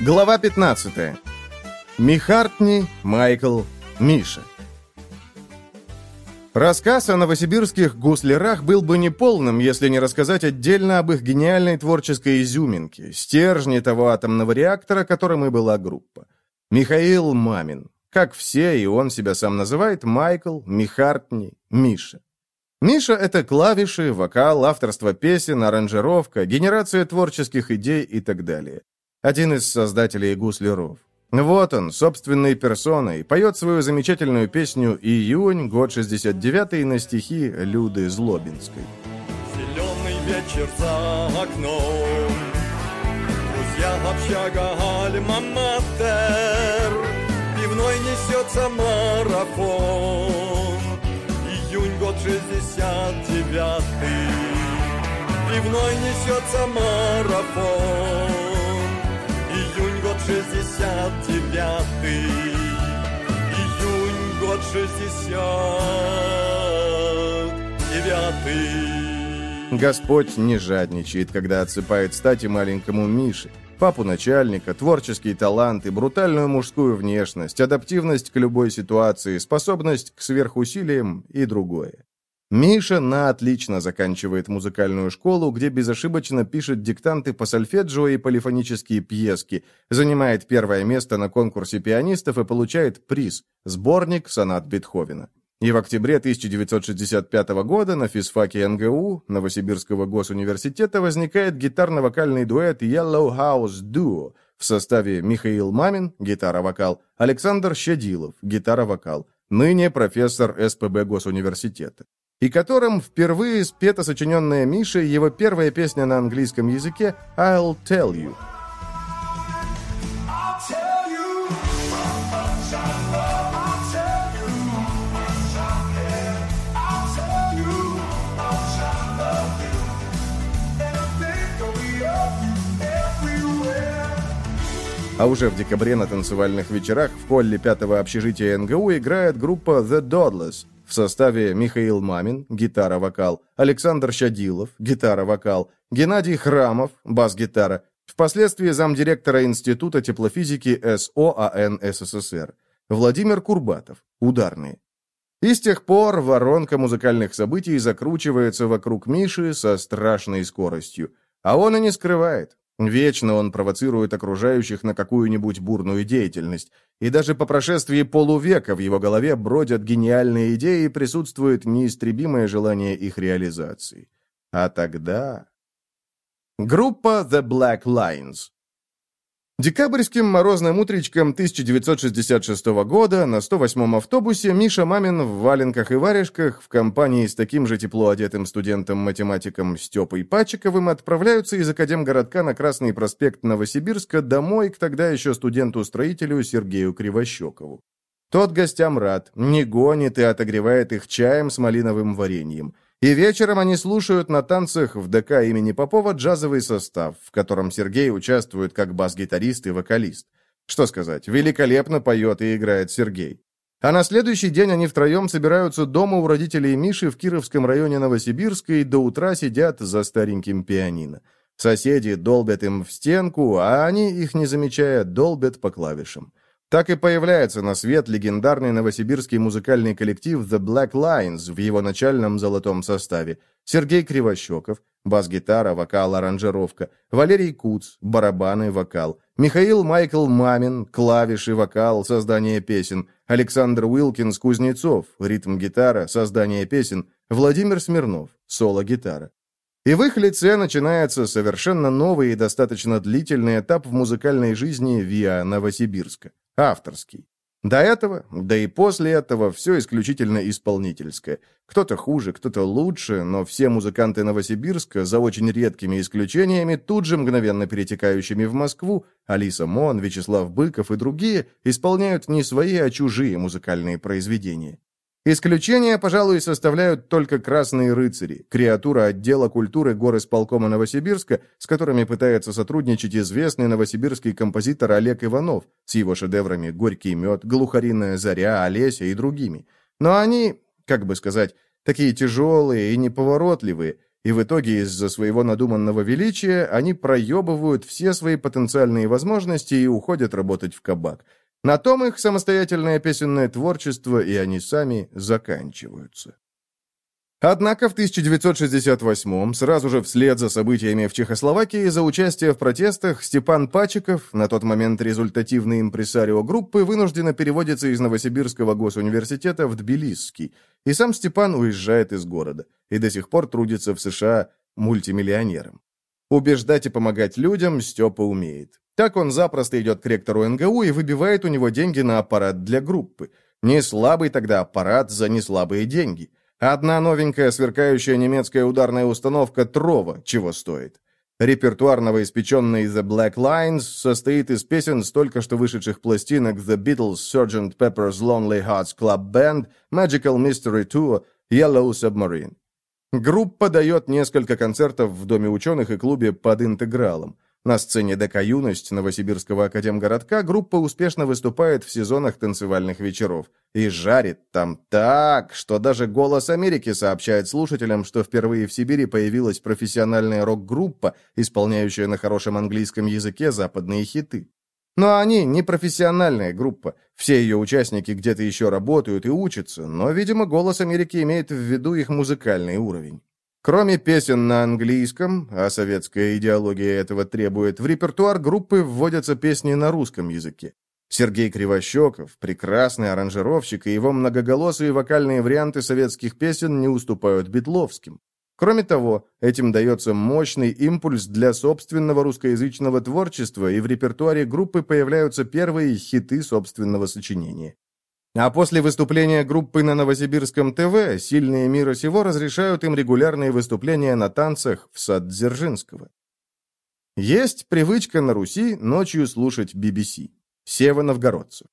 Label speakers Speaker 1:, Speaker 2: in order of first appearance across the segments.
Speaker 1: Глава 15. Михартни, Майкл, Миша. Рассказ о новосибирских гуслярах был бы неполным, если не рассказать отдельно об их гениальной творческой изюминке, стержне того атомного реактора, которым и была группа. Михаил Мамин. Как все, и он себя сам называет, Майкл, Михартни, Миша. Миша — это клавиши, вокал, авторство песен, аранжировка, генерация творческих идей и так далее. Один из создателей гусляров. Вот он, собственной персоной, поет свою замечательную песню «Июнь», год 69 на стихи Люды Злобинской.
Speaker 2: Зеленый вечер за окном. Друзья, общага, альма-матер Пивной несется марафон. Июнь, год 69 Пивной несется марафон 69-й, июнь, год 69-й.
Speaker 1: Господь не жадничает, когда отсыпает стати маленькому Мише. Папу начальника, творческий талант и брутальную мужскую внешность, адаптивность к любой ситуации, способность к сверхусилиям и другое. Миша на отлично заканчивает музыкальную школу, где безошибочно пишет диктанты по сольфеджио и полифонические пьески, занимает первое место на конкурсе пианистов и получает приз – сборник сонат Бетховена. И в октябре 1965 года на физфаке НГУ Новосибирского госуниверситета возникает гитарно-вокальный дуэт Yellow House Duo в составе Михаил Мамин, гитара-вокал, Александр Щадилов, гитара-вокал, ныне профессор СПБ Госуниверситета и которым впервые спета сочиненная Мишей его первая песня на английском языке «I'll Tell You». А уже в декабре на танцевальных вечерах в холле пятого общежития НГУ играет группа The Dodless – в составе Михаил Мамин, гитара-вокал, Александр Щадилов, гитара-вокал, Геннадий Храмов, бас-гитара, впоследствии замдиректора Института теплофизики СОАН СССР, Владимир Курбатов, ударные. И с тех пор воронка музыкальных событий закручивается вокруг Миши со страшной скоростью. А он и не скрывает. Вечно он провоцирует окружающих на какую-нибудь бурную деятельность, и даже по прошествии полувека в его голове бродят гениальные идеи и присутствует неистребимое желание их реализации. А тогда... Группа The Black Lines Декабрьским морозным утречком 1966 года на 108-м автобусе Миша Мамин в валенках и варежках в компании с таким же тепло одетым студентом-математиком Степой Пачиковым отправляются из Академгородка на Красный проспект Новосибирска домой к тогда еще студенту-строителю Сергею Кривощекову. Тот гостям рад, не гонит и отогревает их чаем с малиновым вареньем – и вечером они слушают на танцах в ДК имени Попова джазовый состав, в котором Сергей участвует как бас-гитарист и вокалист. Что сказать, великолепно поет и играет Сергей. А на следующий день они втроем собираются дома у родителей Миши в Кировском районе Новосибирска и до утра сидят за стареньким пианино. Соседи долбят им в стенку, а они, их не замечая, долбят по клавишам. Так и появляется на свет легендарный новосибирский музыкальный коллектив The Black Lines в его начальном золотом составе. Сергей Кривощеков, бас-гитара, вокал, аранжировка, Валерий Куц, барабаны, вокал, Михаил Майкл Мамин, клавиши, вокал, создание песен, Александр Уилкинс Кузнецов, ритм-гитара, создание песен, Владимир Смирнов, соло-гитара. И в их лице начинается совершенно новый и достаточно длительный этап в музыкальной жизни ВИА Новосибирска. Авторский. До этого, да и после этого, все исключительно исполнительское. Кто-то хуже, кто-то лучше, но все музыканты Новосибирска, за очень редкими исключениями, тут же мгновенно перетекающими в Москву, Алиса Мон, Вячеслав Быков и другие, исполняют не свои, а чужие музыкальные произведения. Исключение, пожалуй, составляют только «Красные рыцари», креатура отдела культуры горосполкома Новосибирска, с которыми пытается сотрудничать известный новосибирский композитор Олег Иванов с его шедеврами «Горький мед», «Глухариная заря», «Олеся» и другими. Но они, как бы сказать, такие тяжелые и неповоротливые, и в итоге из-за своего надуманного величия они проебывают все свои потенциальные возможности и уходят работать в кабак. На том их самостоятельное песенное творчество и они сами заканчиваются. Однако в 1968-м, сразу же вслед за событиями в Чехословакии, за участие в протестах, Степан Пачиков, на тот момент результативный импресарио группы, вынужденно переводится из Новосибирского госуниверситета в Тбилисский, и сам Степан уезжает из города, и до сих пор трудится в США мультимиллионером. Убеждать и помогать людям Степа умеет. Так он запросто идет к ректору НГУ и выбивает у него деньги на аппарат для группы. Не слабый тогда аппарат за неслабые деньги – Одна новенькая сверкающая немецкая ударная установка «Трова» чего стоит. Репертуар новоиспеченный The Black Lines состоит из песен с только что вышедших пластинок The Beatles, Sgt. Pepper's Lonely Hearts Club Band, Magical Mystery Tour, Yellow Submarine. Группа дает несколько концертов в Доме ученых и клубе под интегралом. На сцене ДК «Юность» Новосибирского академгородка группа успешно выступает в сезонах танцевальных вечеров. И жарит там так, что даже «Голос Америки» сообщает слушателям, что впервые в Сибири появилась профессиональная рок-группа, исполняющая на хорошем английском языке западные хиты. Но они не профессиональная группа. Все ее участники где-то еще работают и учатся, но, видимо, «Голос Америки» имеет в виду их музыкальный уровень. Кроме песен на английском, а советская идеология этого требует, в репертуар группы вводятся песни на русском языке. Сергей Кривощеков, прекрасный аранжировщик, и его многоголосые вокальные варианты советских песен не уступают битловским. Кроме того, этим дается мощный импульс для собственного русскоязычного творчества, и в репертуаре группы появляются первые хиты собственного сочинения. А после выступления группы на Новосибирском ТВ сильные мира сего разрешают им регулярные выступления на танцах в сад Дзержинского. Есть привычка на Руси ночью слушать BBC. Сева Новгородцев.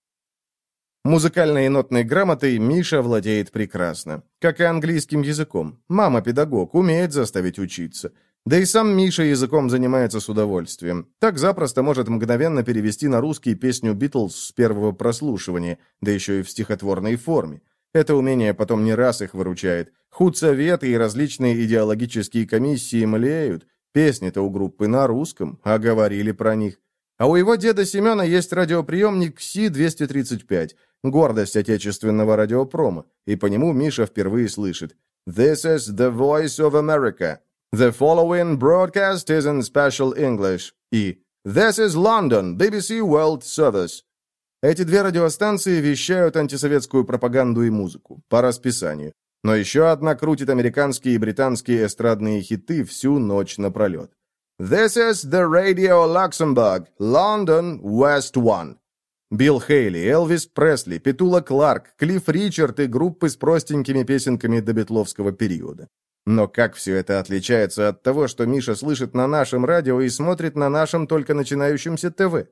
Speaker 1: Музыкальной и нотной грамотой Миша владеет прекрасно, как и английским языком. Мама педагог, умеет заставить учиться. Да и сам Миша языком занимается с удовольствием. Так запросто может мгновенно перевести на русский песню «Битлз» с первого прослушивания, да еще и в стихотворной форме. Это умение потом не раз их выручает. Худсоветы и различные идеологические комиссии млеют. Песни-то у группы на русском, а говорили про них. А у его деда Семена есть радиоприемник Си-235, гордость отечественного радиопрома, и по нему Миша впервые слышит «This is the voice of America», The following broadcast is in special English. И This is London, BBC World Service. Эти две радиостанции вещают антисоветскую пропаганду и музыку, по расписанию. Но еще одна крутит американские и британские эстрадные хиты всю ночь напролет. This is the Radio Luxembourg, London, West One. Билл Хейли, Элвис Пресли, Петула Кларк, Клифф Ричард и группы с простенькими песенками до Бетловского периода. Но как все это отличается от того, что Миша слышит на нашем радио и смотрит на нашем только начинающемся ТВ?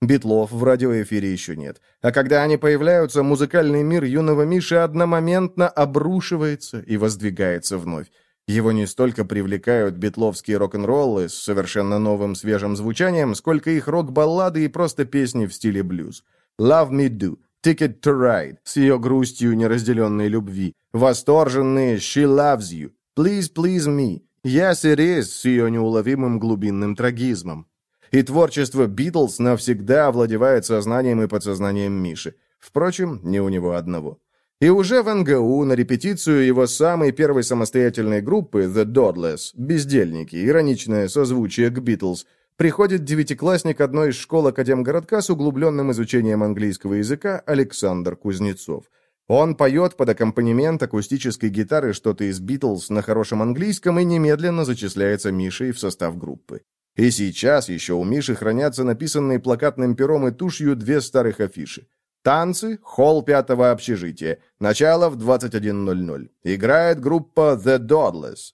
Speaker 1: Битлов в радиоэфире еще нет. А когда они появляются, музыкальный мир юного Миши одномоментно обрушивается и воздвигается вновь. Его не столько привлекают битловские рок-н-роллы с совершенно новым свежим звучанием, сколько их рок-баллады и просто песни в стиле блюз. «Love Me Do», «Ticket to Ride» с ее грустью неразделенной любви, восторженные «She Loves You», Please, please me. It is, с ее неуловимым глубинным трагизмом. И творчество Битлз навсегда овладевает сознанием и подсознанием Миши. Впрочем, не у него одного. И уже в НГУ на репетицию его самой первой самостоятельной группы The Dodless, бездельники, ироничное созвучие к Битлз, приходит девятиклассник одной из школ Академгородка с углубленным изучением английского языка Александр Кузнецов – он поет под аккомпанемент акустической гитары что-то из «Битлз» на хорошем английском и немедленно зачисляется Мишей в состав группы. И сейчас еще у Миши хранятся написанные плакатным пером и тушью две старых афиши. Танцы, холл пятого общежития. Начало в 21.00. Играет группа The Dodless.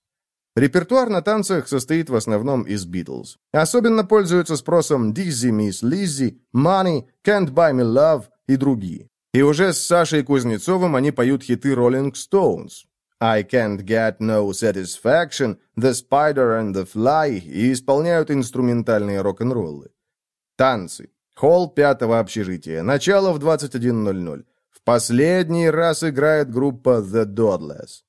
Speaker 1: Репертуар на танцах состоит в основном из Битлз. Особенно пользуются спросом Dizzy Miss Lizzy, Money, Can't Buy Me Love и другие. И уже с Сашей Кузнецовым они поют хиты Rolling Stones. I Can't Get No Satisfaction, The Spider and the Fly и исполняют инструментальные рок-н-роллы. Танцы. Холл пятого общежития. Начало в 21.00. В последний раз играет группа The Dodless.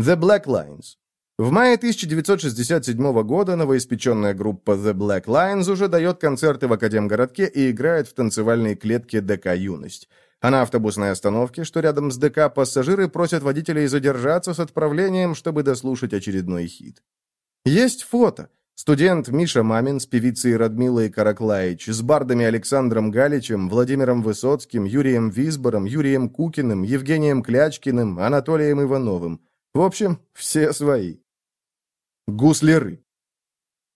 Speaker 1: The Black Lines. В мае 1967 года новоиспеченная группа The Black Lions уже дает концерты в Академгородке и играет в танцевальной клетке ДК «Юность». А на автобусной остановке, что рядом с ДК, пассажиры просят водителей задержаться с отправлением, чтобы дослушать очередной хит. Есть фото. Студент Миша Мамин с певицей Радмилой Караклаич, с бардами Александром Галичем, Владимиром Высоцким, Юрием Висбором, Юрием Кукиным, Евгением Клячкиным, Анатолием Ивановым. В общем, все свои. Гусляры.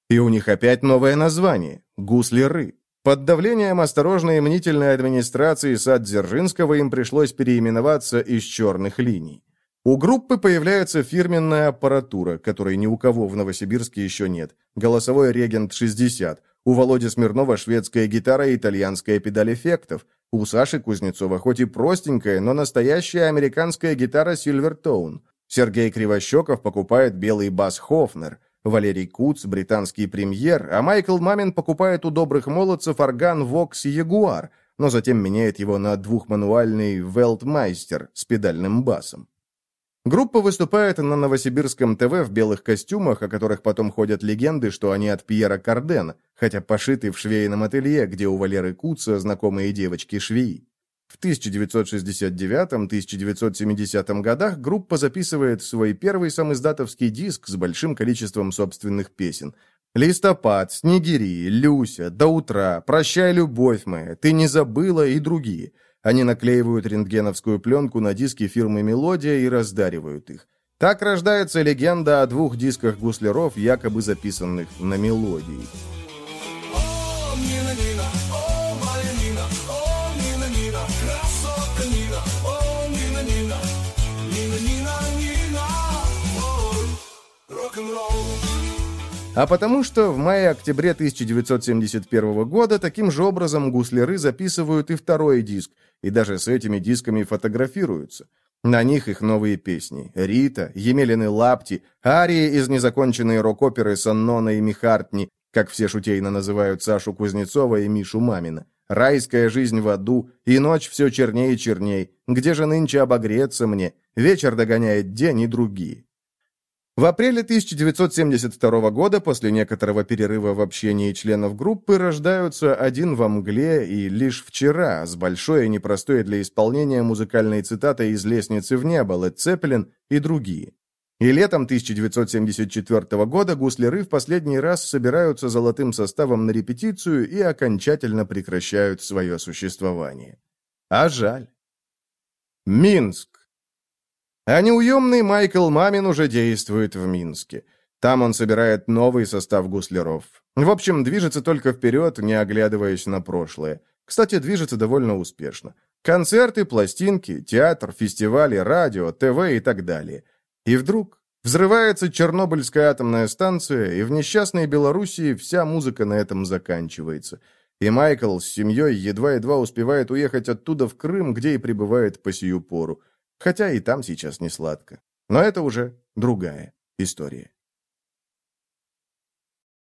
Speaker 1: И у них опять новое название – гусляры. Под давлением осторожной и мнительной администрации сад Дзержинского им пришлось переименоваться из черных линий. У группы появляется фирменная аппаратура, которой ни у кого в Новосибирске еще нет. Голосовой регент 60. У Володи Смирнова шведская гитара и итальянская педаль эффектов. У Саши Кузнецова хоть и простенькая, но настоящая американская гитара Silvertone. Сергей Кривощеков покупает белый бас Хофнер, Валерий Куц – британский премьер, а Майкл Мамин покупает у добрых молодцев орган Vox Ягуар, но затем меняет его на двухмануальный Велтмайстер с педальным басом. Группа выступает на Новосибирском ТВ в белых костюмах, о которых потом ходят легенды, что они от Пьера Кардена, хотя пошиты в швейном ателье, где у Валеры Куца знакомые девочки-швеи. В 1969-1970 годах группа записывает свой первый самиздатовский диск с большим количеством собственных песен. «Листопад», «Снегири», «Люся», «До утра», «Прощай, любовь моя», «Ты не забыла» и другие. Они наклеивают рентгеновскую пленку на диски фирмы «Мелодия» и раздаривают их. Так рождается легенда о двух дисках гусляров, якобы записанных на мелодии. А потому что в мае-октябре 1971 года таким же образом гусляры записывают и второй диск, и даже с этими дисками фотографируются. На них их новые песни. Рита, Емелины Лапти, арии из незаконченной рок-оперы Саннона и Михартни, как все шутейно называют Сашу Кузнецова и Мишу Мамина. Райская жизнь в аду, и ночь все чернее и черней. Где же нынче обогреться мне? Вечер догоняет день и другие. В апреле 1972 года, после некоторого перерыва в общении членов группы, рождаются «Один во мгле» и «Лишь вчера» с большой и непростой для исполнения музыкальной цитатой из «Лестницы в небо» Лед Цеппелин и другие. И летом 1974 года гусляры в последний раз собираются золотым составом на репетицию и окончательно прекращают свое существование. А жаль. Минск. А неуемный Майкл Мамин уже действует в Минске. Там он собирает новый состав гусляров. В общем, движется только вперед, не оглядываясь на прошлое. Кстати, движется довольно успешно. Концерты, пластинки, театр, фестивали, радио, ТВ и так далее. И вдруг взрывается Чернобыльская атомная станция, и в несчастной Белоруссии вся музыка на этом заканчивается. И Майкл с семьей едва-едва успевает уехать оттуда в Крым, где и пребывает по сию пору. Хотя и там сейчас не сладко. Но это уже другая история.